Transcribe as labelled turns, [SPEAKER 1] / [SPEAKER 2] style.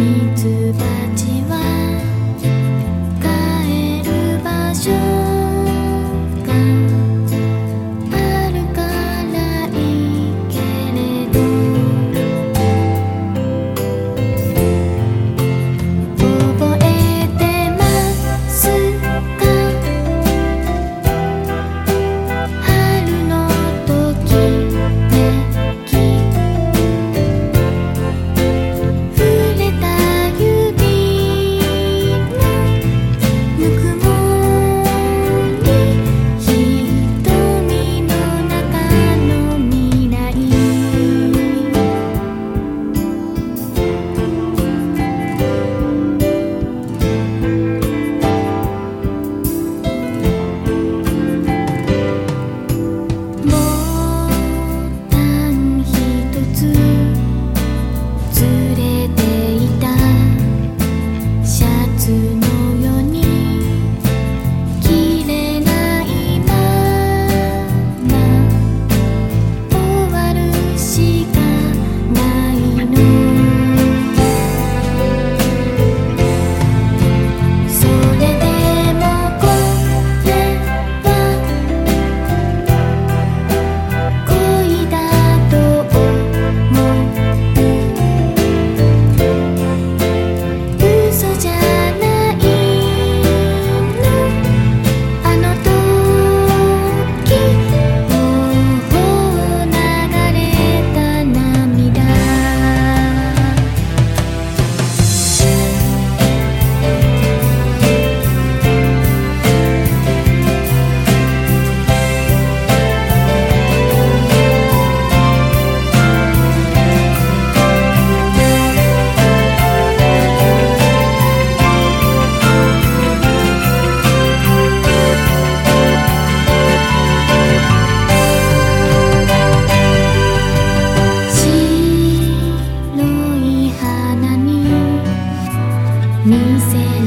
[SPEAKER 1] me to 民生。